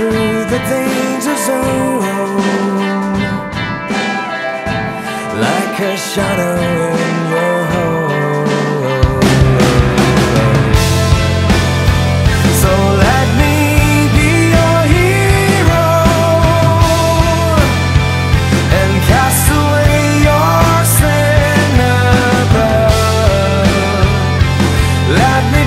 through the danger zone like a shadow in your home. So let me be your hero and cast away your sin above. Let me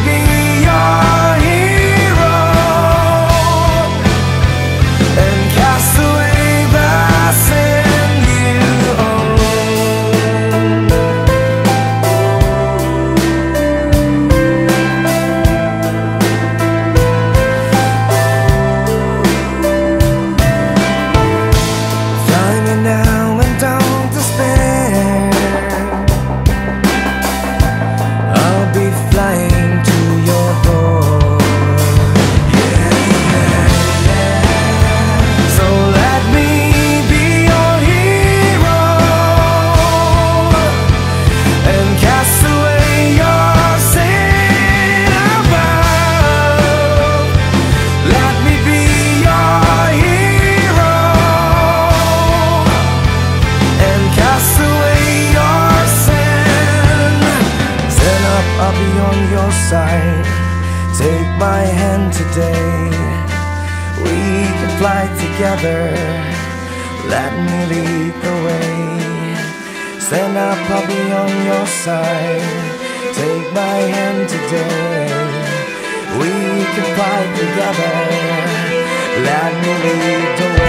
side. Take my hand today. We can fly together. Let me lead the way. Stand up, I'll be on your side. Take my hand today. We can fly together. Let me lead the way.